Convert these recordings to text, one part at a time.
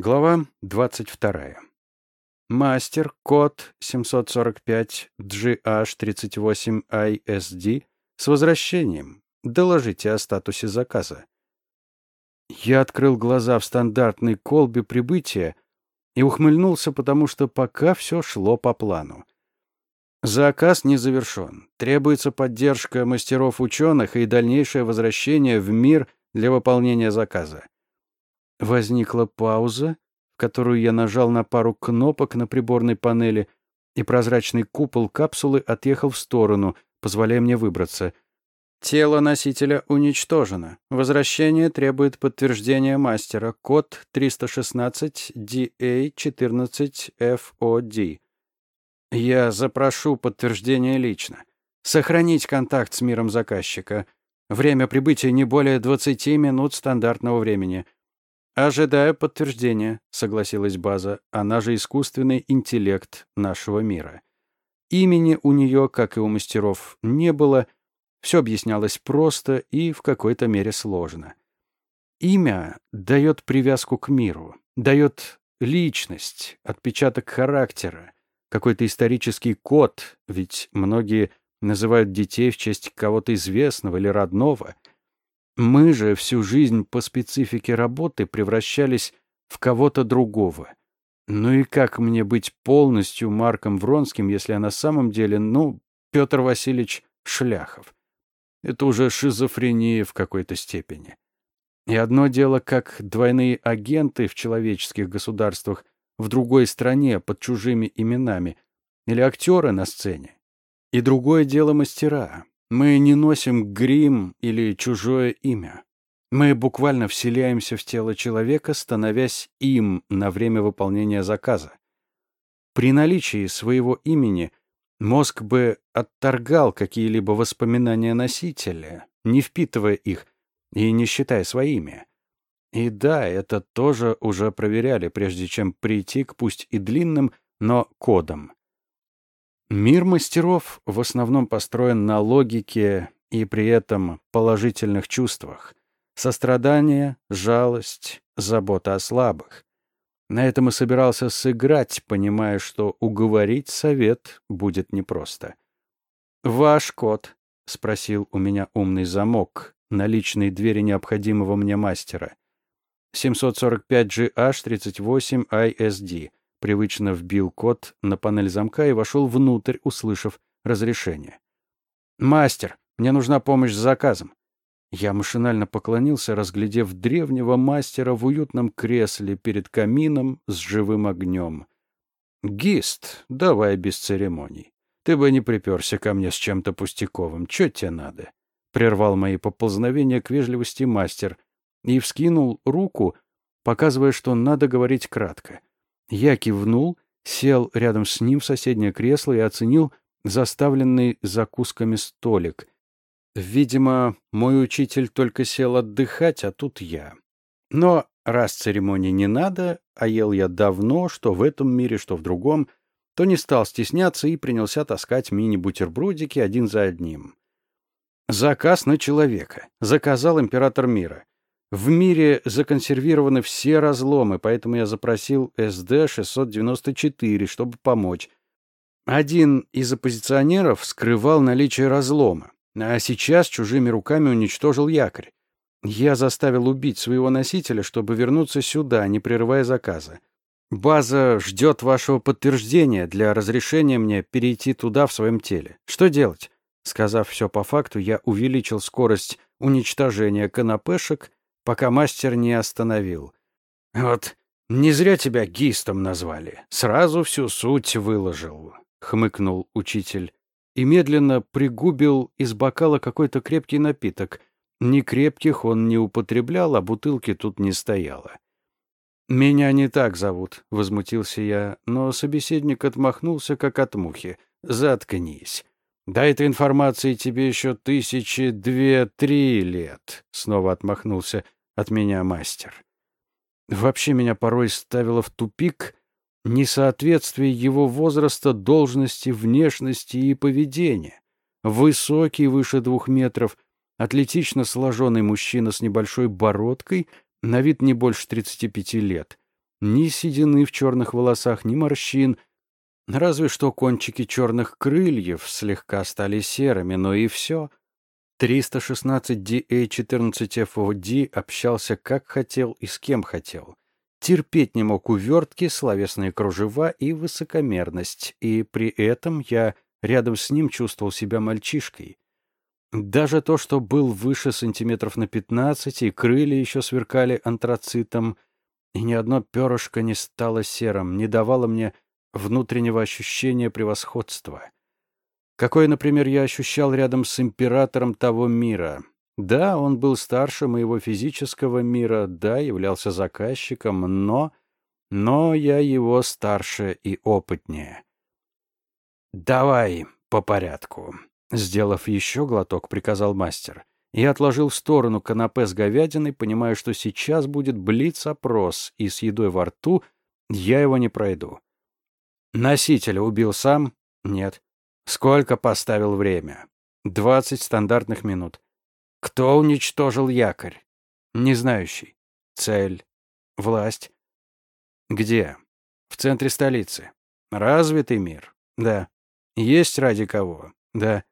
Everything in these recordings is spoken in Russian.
Глава 22. Мастер, код 745-GH38ISD с возвращением. Доложите о статусе заказа. Я открыл глаза в стандартной колбе прибытия и ухмыльнулся, потому что пока все шло по плану. Заказ не завершен. Требуется поддержка мастеров-ученых и дальнейшее возвращение в мир для выполнения заказа. Возникла пауза, в которую я нажал на пару кнопок на приборной панели, и прозрачный купол капсулы отъехал в сторону, позволяя мне выбраться. Тело носителя уничтожено. Возвращение требует подтверждения мастера. Код 316-DA14FOD. Я запрошу подтверждение лично. Сохранить контакт с миром заказчика. Время прибытия не более 20 минут стандартного времени — «Ожидаю подтверждения», — согласилась база. «Она же искусственный интеллект нашего мира». Имени у нее, как и у мастеров, не было. Все объяснялось просто и в какой-то мере сложно. Имя дает привязку к миру, дает личность, отпечаток характера, какой-то исторический код, ведь многие называют детей в честь кого-то известного или родного — мы же всю жизнь по специфике работы превращались в кого-то другого. Ну и как мне быть полностью Марком Вронским, если я на самом деле, ну, Петр Васильевич Шляхов? Это уже шизофрения в какой-то степени. И одно дело, как двойные агенты в человеческих государствах в другой стране под чужими именами, или актеры на сцене. И другое дело мастера, мы не носим грим или чужое имя. Мы буквально вселяемся в тело человека, становясь им на время выполнения заказа. При наличии своего имени мозг бы отторгал какие-либо воспоминания носителя, не впитывая их и не считая своими. И да, это тоже уже проверяли, прежде чем прийти к пусть и длинным, но кодам. Мир мастеров в основном построен на логике и при этом положительных чувствах. Сострадание, жалость, забота о слабых. На этом и собирался сыграть, понимая, что уговорить совет будет непросто. «Ваш код?» — спросил у меня умный замок на личной двери необходимого мне мастера. 745GH38ISD. Привычно вбил код на панель замка и вошел внутрь, услышав разрешение. «Мастер, мне нужна помощь с заказом». Я машинально поклонился, разглядев древнего мастера в уютном кресле перед камином с живым огнем. «Гист, давай без церемоний. Ты бы не приперся ко мне с чем-то пустяковым. Че тебе надо?» Прервал мои поползновения к вежливости мастер и вскинул руку, показывая, что надо говорить кратко. Я кивнул, сел рядом с ним в соседнее кресло и оценил заставленный закусками столик. Видимо, мой учитель только сел отдыхать, а тут я. Но раз церемонии не надо, а ел я давно, что в этом мире, что в другом, то не стал стесняться и принялся таскать мини-бутербродики один за одним. Заказ на человека. Заказал император мира. В мире законсервированы все разломы, поэтому я запросил СД-694, чтобы помочь. Один из оппозиционеров скрывал наличие разлома, а сейчас чужими руками уничтожил якорь. Я заставил убить своего носителя, чтобы вернуться сюда, не прерывая заказа. База ждет вашего подтверждения для разрешения мне перейти туда в своем теле. Что делать? Сказав все по факту, я увеличил скорость уничтожения канапешек пока мастер не остановил. «Вот не зря тебя гистом назвали. Сразу всю суть выложил», — хмыкнул учитель и медленно пригубил из бокала какой-то крепкий напиток. Ни крепких он не употреблял, а бутылки тут не стояло. «Меня не так зовут», — возмутился я, но собеседник отмахнулся, как от мухи. «Заткнись. До этой информации тебе еще тысячи две-три лет», — снова отмахнулся от меня мастер. Вообще меня порой ставило в тупик несоответствие его возраста, должности, внешности и поведения. Высокий, выше двух метров, атлетично сложенный мужчина с небольшой бородкой, на вид не больше 35 лет. Ни седины в черных волосах, ни морщин. Разве что кончики черных крыльев слегка стали серыми, но и все. 316DA14FOD общался как хотел и с кем хотел. Терпеть не мог увертки, словесные кружева и высокомерность, и при этом я рядом с ним чувствовал себя мальчишкой. Даже то, что был выше сантиметров на пятнадцать, и крылья еще сверкали антрацитом, и ни одно перышко не стало серым, не давало мне внутреннего ощущения превосходства. Какое, например, я ощущал рядом с императором того мира. Да, он был старше моего физического мира, да, являлся заказчиком, но... Но я его старше и опытнее. «Давай по порядку», — сделав еще глоток, приказал мастер. И отложил в сторону канапе с говядиной, понимая, что сейчас будет блиц-опрос, и с едой во рту я его не пройду. Носителя убил сам? Нет. Сколько поставил время? Двадцать стандартных минут. Кто уничтожил якорь? Не знающий. Цель. Власть. Где? В центре столицы. Развитый мир. Да. Есть ради кого? Да.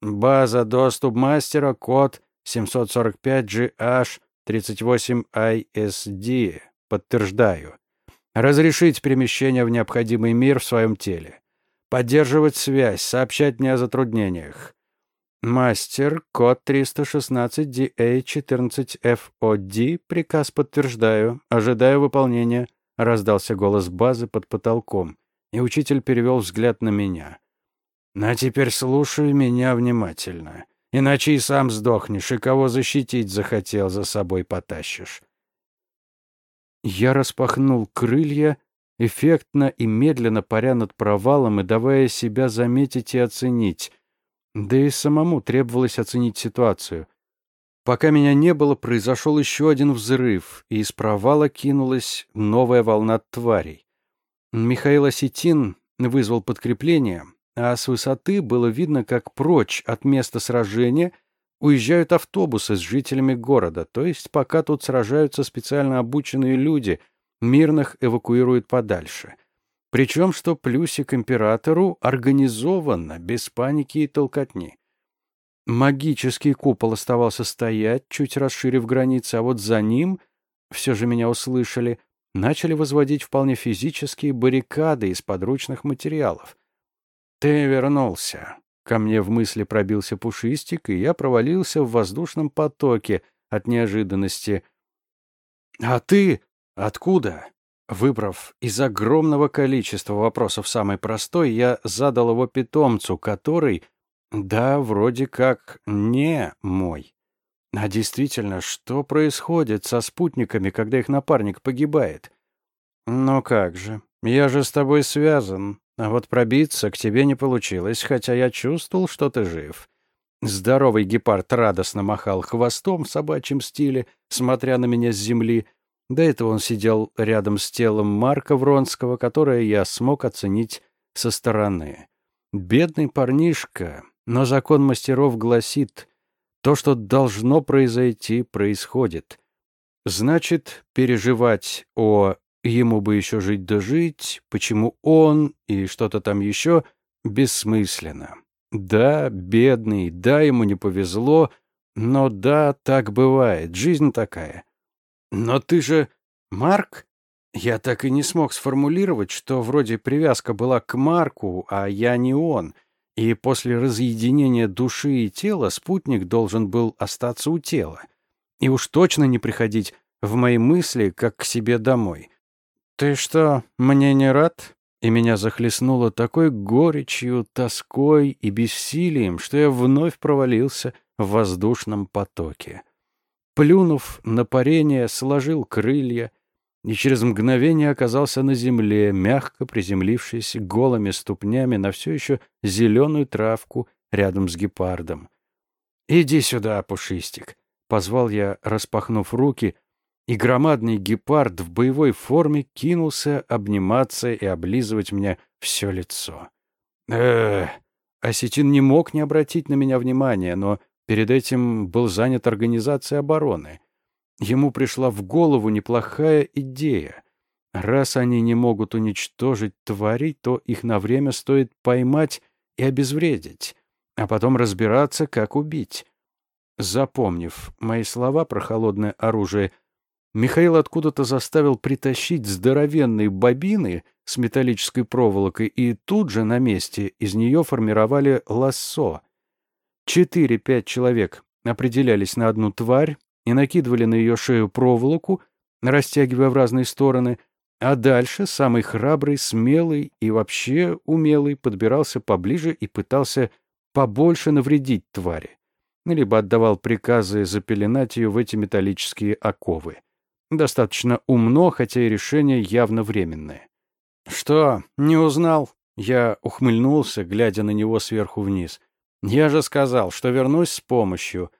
База доступ мастера, код 745GH38ISD. Подтверждаю. Разрешить перемещение в необходимый мир в своем теле. Поддерживать связь, сообщать мне о затруднениях. Мастер, код 316DA14FOD, приказ подтверждаю, ожидаю выполнения, раздался голос базы под потолком, и учитель перевел взгляд на меня. А теперь слушай меня внимательно. Иначе и сам сдохнешь, и кого защитить захотел, за собой потащишь. Я распахнул крылья, эффектно и медленно паря над провалом и давая себя заметить и оценить. Да и самому требовалось оценить ситуацию. Пока меня не было, произошел еще один взрыв, и из провала кинулась новая волна тварей. Михаил Осетин вызвал подкрепление, а с высоты было видно, как прочь от места сражения уезжают автобусы с жителями города, то есть пока тут сражаются специально обученные люди, мирных эвакуируют подальше. Причем, что плюсик императору организованно, без паники и толкотни. Магический купол оставался стоять, чуть расширив границы, а вот за ним, все же меня услышали, начали возводить вполне физические баррикады из подручных материалов. «Ты вернулся». Ко мне в мысли пробился пушистик, и я провалился в воздушном потоке от неожиданности. «А ты? Откуда?» Выбрав из огромного количества вопросов самый простой, я задал его питомцу, который, да, вроде как не мой. А действительно, что происходит со спутниками, когда их напарник погибает? Ну как же, я же с тобой связан, а вот пробиться к тебе не получилось, хотя я чувствовал, что ты жив. Здоровый гепард радостно махал хвостом в собачьем стиле, смотря на меня с земли. До этого он сидел рядом с телом Марка Вронского, которое я смог оценить со стороны. Бедный парнишка, но закон мастеров гласит, то, что должно произойти, происходит. Значит, переживать о Ему бы еще жить да жить, почему он и что-то там еще бессмысленно. Да, бедный, да, ему не повезло, но да, так бывает, жизнь такая. Но ты же Марк? Я так и не смог сформулировать, что вроде привязка была к Марку, а я не он. И после разъединения души и тела спутник должен был остаться у тела. И уж точно не приходить в мои мысли, как к себе домой. «Ты что, мне не рад?» И меня захлестнуло такой горечью, тоской и бессилием, что я вновь провалился в воздушном потоке. Плюнув на парение, сложил крылья и через мгновение оказался на земле, мягко приземлившись голыми ступнями на все еще зеленую травку рядом с гепардом. «Иди сюда, пушистик!» — позвал я, распахнув руки — и громадный гепард в боевой форме кинулся обниматься и облизывать мне все лицо. э Осетин не мог не обратить на меня внимания, но перед этим был занят организацией обороны. Ему пришла в голову неплохая идея. Раз они не могут уничтожить тварей, то их на время стоит поймать и обезвредить, а потом разбираться, как убить. Запомнив мои слова про холодное оружие, Михаил откуда-то заставил притащить здоровенные бобины с металлической проволокой, и тут же на месте из нее формировали лассо. Четыре-пять человек определялись на одну тварь и накидывали на ее шею проволоку, растягивая в разные стороны, а дальше самый храбрый, смелый и вообще умелый подбирался поближе и пытался побольше навредить твари, либо отдавал приказы запеленать ее в эти металлические оковы. Достаточно умно, хотя и решение явно временное. «Что, не узнал?» Я ухмыльнулся, глядя на него сверху вниз. «Я же сказал, что вернусь с помощью».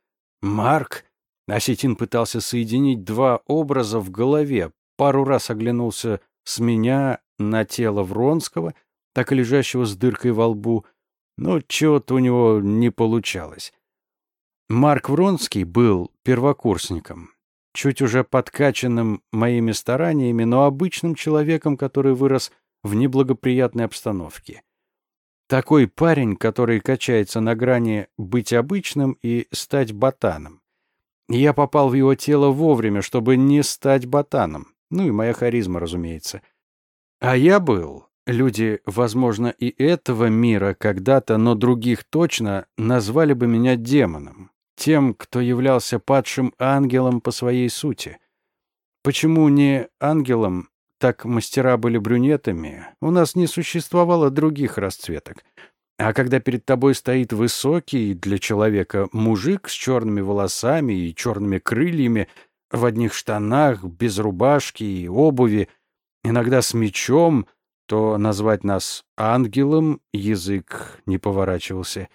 «Марк?» Осетин пытался соединить два образа в голове, пару раз оглянулся с меня на тело Вронского, так и лежащего с дыркой во лбу, но чего-то у него не получалось. Марк Вронский был первокурсником, чуть уже подкачанным моими стараниями, но обычным человеком, который вырос в неблагоприятной обстановке. Такой парень, который качается на грани быть обычным и стать ботаном. Я попал в его тело вовремя, чтобы не стать ботаном. Ну и моя харизма, разумеется. А я был, люди, возможно, и этого мира когда-то, но других точно, назвали бы меня демоном. Тем, кто являлся падшим ангелом по своей сути. Почему не ангелом, так мастера были брюнетами, у нас не существовало других расцветок. А когда перед тобой стоит высокий для человека мужик с черными волосами и черными крыльями, в одних штанах, без рубашки и обуви, иногда с мечом, то назвать нас ангелом язык не поворачивался.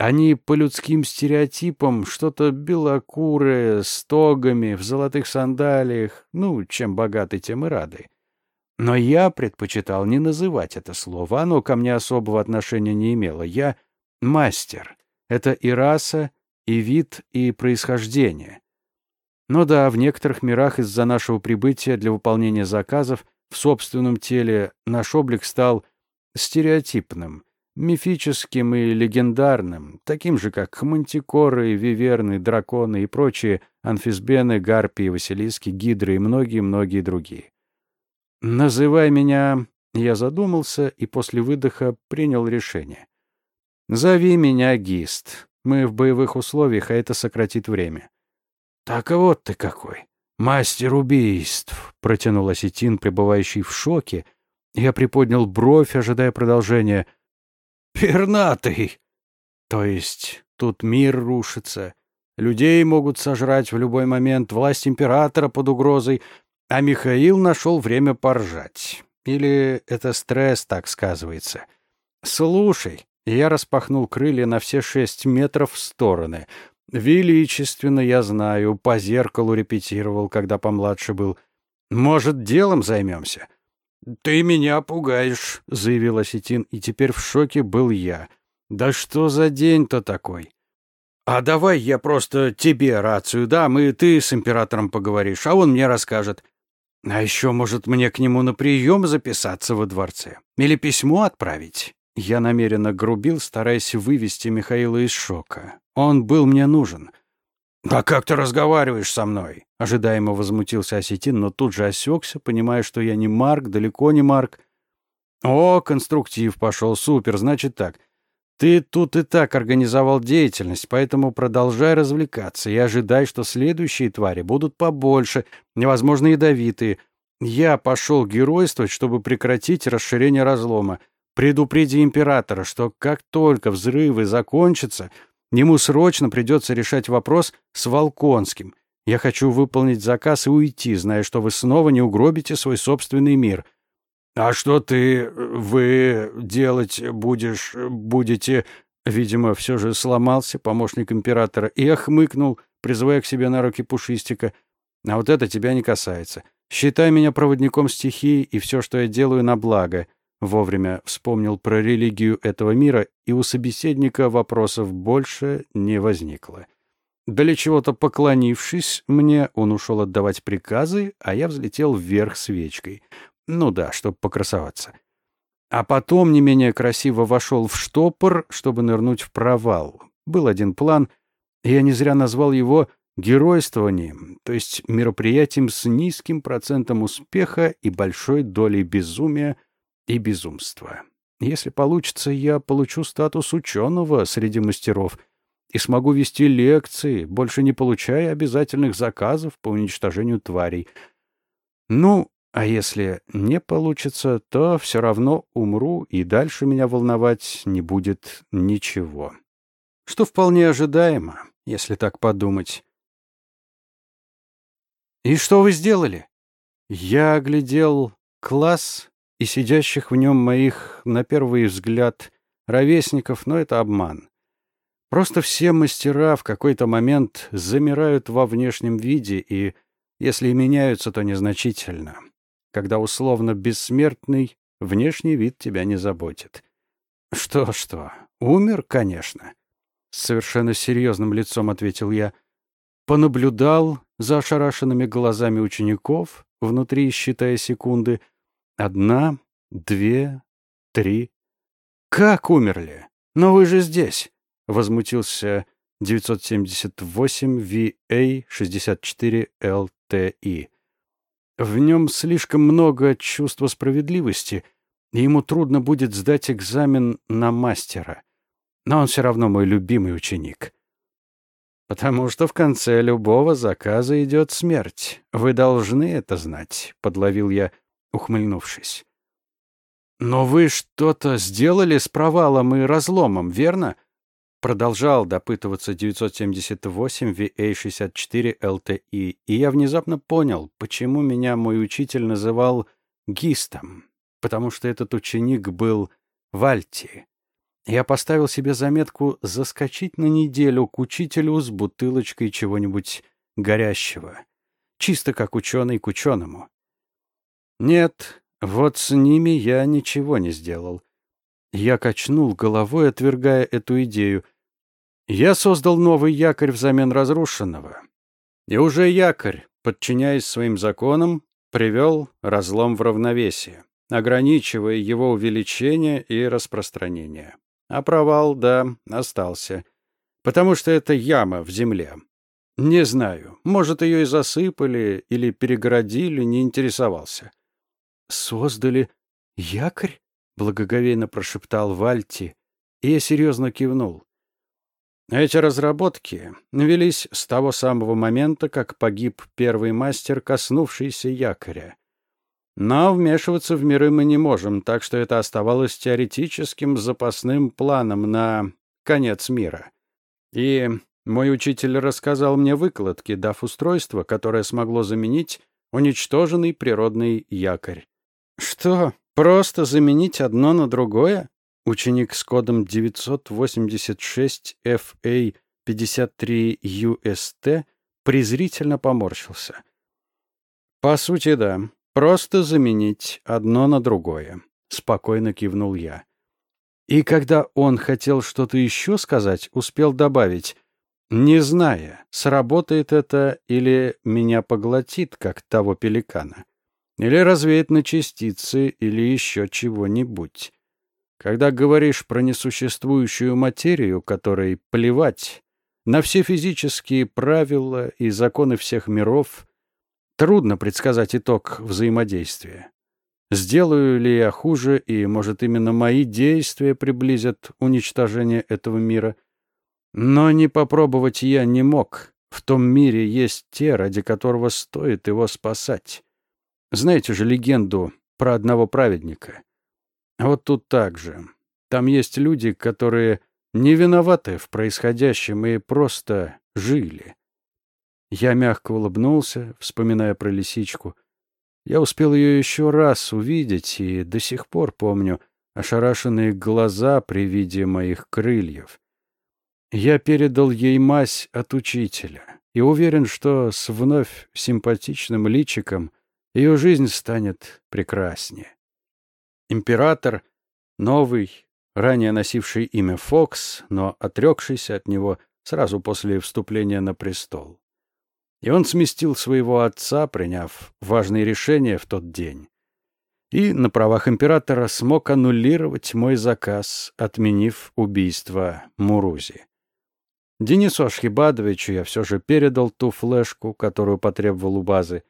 Они по людским стереотипам что-то белокурое, с тогами, в золотых сандалиях, ну, чем богаты, тем и рады. Но я предпочитал не называть это слово, оно ко мне особого отношения не имело. Я мастер. Это и раса, и вид, и происхождение. Но да, в некоторых мирах из-за нашего прибытия для выполнения заказов в собственном теле наш облик стал стереотипным, мифическим и легендарным, таким же, как мантикоры, виверны, драконы и прочие анфисбены, гарпии, василиски, гидры и многие-многие другие. «Называй меня...» Я задумался и после выдоха принял решение. «Зови меня Гист. Мы в боевых условиях, а это сократит время. «Так вот ты какой! Мастер убийств!» — протянул осетин, пребывающий в шоке. Я приподнял бровь, ожидая продолжения. «Пернатый!» «То есть тут мир рушится, людей могут сожрать в любой момент, власть императора под угрозой, а Михаил нашел время поржать. Или это стресс так сказывается?» «Слушай!» Я распахнул крылья на все шесть метров в стороны — Величественно, я знаю, по зеркалу репетировал, когда помладше был. Может, делом займемся? Ты меня пугаешь, заявил Осетин, и теперь в шоке был я. Да что за день-то такой? А давай я просто тебе рацию дам, и ты с императором поговоришь, а он мне расскажет. А еще, может, мне к нему на прием записаться во дворце? Или письмо отправить? Я намеренно грубил, стараясь вывести Михаила из шока. Он был мне нужен. «Да как ты разговариваешь со мной?» Ожидаемо возмутился осетин, но тут же осекся, понимая, что я не Марк, далеко не Марк. «О, конструктив пошел, супер, значит так. Ты тут и так организовал деятельность, поэтому продолжай развлекаться и ожидай, что следующие твари будут побольше, невозможно ядовитые. Я пошел геройствовать, чтобы прекратить расширение разлома. Предупреди императора, что как только взрывы закончатся, Ему срочно придется решать вопрос с Волконским. Я хочу выполнить заказ и уйти, зная, что вы снова не угробите свой собственный мир. А что ты, вы делать будешь, будете... Видимо, все же сломался помощник императора и охмыкнул, призывая к себе на руки Пушистика. А вот это тебя не касается. Считай меня проводником стихии и все, что я делаю, на благо. Вовремя вспомнил про религию этого мира, и у собеседника вопросов больше не возникло. Для чего-то поклонившись мне, он ушел отдавать приказы, а я взлетел вверх свечкой. Ну да, чтобы покрасоваться. А потом не менее красиво вошел в штопор, чтобы нырнуть в провал. Был один план, и я не зря назвал его геройствованием, то есть мероприятием с низким процентом успеха и большой долей безумия и безумства. Если получится, я получу статус ученого среди мастеров и смогу вести лекции, больше не получая обязательных заказов по уничтожению тварей. Ну, а если не получится, то все равно умру, и дальше меня волновать не будет ничего. Что вполне ожидаемо, если так подумать. «И что вы сделали?» Я оглядел класс и сидящих в нем моих, на первый взгляд, ровесников, но это обман. Просто все мастера в какой-то момент замирают во внешнем виде и, если и меняются, то незначительно когда условно бессмертный, внешний вид тебя не заботит. Что-что, умер, конечно. С совершенно серьезным лицом ответил я. Понаблюдал за ошарашенными глазами учеников, внутри считая секунды. Одна, две, три. «Как умерли? Но вы же здесь!» — возмутился 978 VA 64 LTI. В нем слишком много чувства справедливости, и ему трудно будет сдать экзамен на мастера. Но он все равно мой любимый ученик. «Потому что в конце любого заказа идет смерть. Вы должны это знать», — подловил я, ухмыльнувшись. «Но вы что-то сделали с провалом и разломом, верно?» Продолжал допытываться 978 VA64 LTI, и я внезапно понял, почему меня мой учитель называл гистом, потому что этот ученик был Вальти. Я поставил себе заметку заскочить на неделю к учителю с бутылочкой чего-нибудь горящего, чисто как ученый к ученому. Нет, вот с ними я ничего не сделал. Я качнул головой, отвергая эту идею. Я создал новый якорь взамен разрушенного. И уже якорь, подчиняясь своим законам, привел разлом в равновесие, ограничивая его увеличение и распространение. А провал, да, остался. Потому что это яма в земле. Не знаю, может, ее и засыпали или перегородили, не интересовался. «Создали якорь?» благоговейно прошептал Вальти, и я серьезно кивнул. Эти разработки велись с того самого момента, как погиб первый мастер, коснувшийся якоря. Но вмешиваться в миры мы не можем, так что это оставалось теоретическим запасным планом на конец мира. И мой учитель рассказал мне выкладки, дав устройство, которое смогло заменить уничтоженный природный якорь. «Что, Просто заменить одно на другое? Ученик с кодом 986FA53UST презрительно поморщился. По сути, да. Просто заменить одно на другое. Спокойно кивнул я. И когда он хотел что-то еще сказать, успел добавить, не зная, сработает это или меня поглотит, как того пеликана. Или развеет на частицы, или еще чего-нибудь. Когда говоришь про несуществующую материю, которой плевать, на все физические правила и законы всех миров, трудно предсказать итог взаимодействия. Сделаю ли я хуже, и, может, именно мои действия приблизят уничтожение этого мира? Но не попробовать я не мог. В том мире есть те, ради которого стоит его спасать. Знаете же легенду про одного праведника? Вот тут так же. Там есть люди, которые не виноваты в происходящем и просто жили. Я мягко улыбнулся, вспоминая про лисичку. Я успел ее еще раз увидеть и до сих пор помню ошарашенные глаза при виде моих крыльев. Я передал ей мазь от учителя и уверен, что с вновь симпатичным личиком ее жизнь станет прекраснее. Император, новый, ранее носивший имя Фокс, но отрекшийся от него, сразу после вступления на престол. И он сместил своего отца, приняв важные решения в тот день. И на правах императора смог аннулировать мой заказ, отменив убийство Мурузи. Денису Ашхибадовичу я все же передал ту флешку, которую потребовал у базы.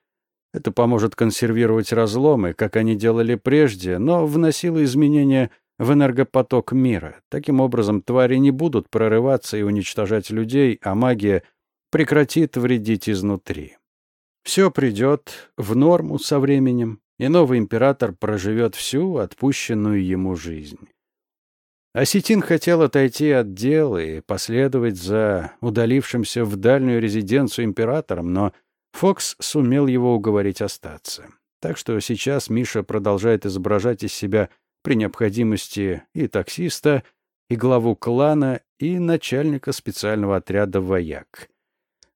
Это поможет консервировать разломы, как они делали прежде, но вносило изменения в энергопоток мира. Таким образом, твари не будут прорываться и уничтожать людей, а магия прекратит вредить изнутри. Все придет в норму со временем, и новый император проживет всю отпущенную ему жизнь. Осетин хотел отойти от дел и последовать за удалившимся в дальнюю резиденцию императором, но Фокс сумел его уговорить остаться. Так что сейчас Миша продолжает изображать из себя при необходимости и таксиста, и главу клана, и начальника специального отряда «Вояк».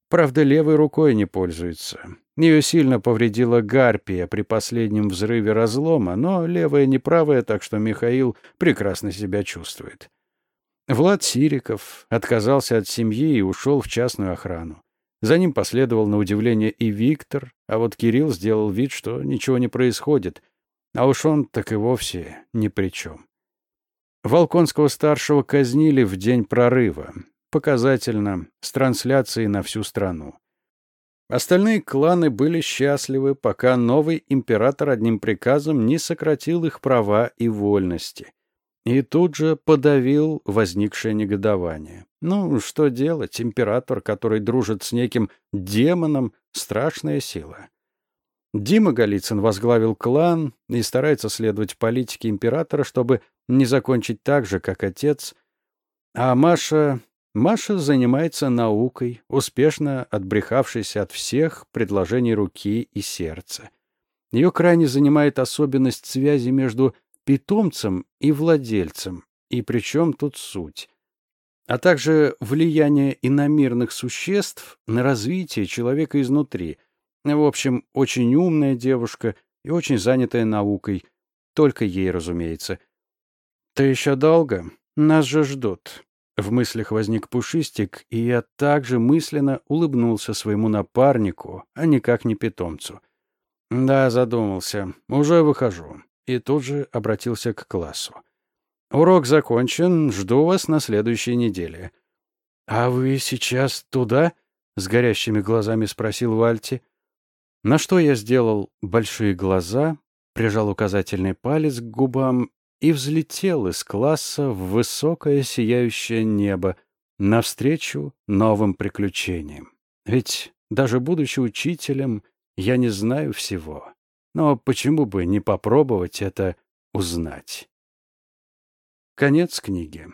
Правда, левой рукой не пользуется. Ее сильно повредила гарпия при последнем взрыве разлома, но левая не правая, так что Михаил прекрасно себя чувствует. Влад Сириков отказался от семьи и ушел в частную охрану. За ним последовал на удивление и Виктор, а вот Кирилл сделал вид, что ничего не происходит, а уж он так и вовсе ни при чем. Волконского-старшего казнили в день прорыва. Показательно, с трансляцией на всю страну. Остальные кланы были счастливы, пока новый император одним приказом не сократил их права и вольности. И тут же подавил возникшее негодование. Ну, что делать, император, который дружит с неким демоном, страшная сила. Дима Голицын возглавил клан и старается следовать политике императора, чтобы не закончить так же, как отец. А Маша Маша занимается наукой, успешно отбрехавшись от всех предложений руки и сердца. Ее крайне занимает особенность связи между питомцем и владельцем, и причем тут суть, а также влияние иномирных существ на развитие человека изнутри. В общем, очень умная девушка и очень занятая наукой, только ей, разумеется. «Ты еще долго? Нас же ждут», в мыслях возник Пушистик, и я также мысленно улыбнулся своему напарнику, а никак не питомцу. «Да, задумался. Уже выхожу». И тут же обратился к классу. «Урок закончен. Жду вас на следующей неделе». «А вы сейчас туда?» — с горящими глазами спросил Вальти. На что я сделал большие глаза, прижал указательный палец к губам и взлетел из класса в высокое сияющее небо навстречу новым приключениям. Ведь даже будучи учителем, я не знаю всего. Но почему бы не попробовать это узнать? Конец книги.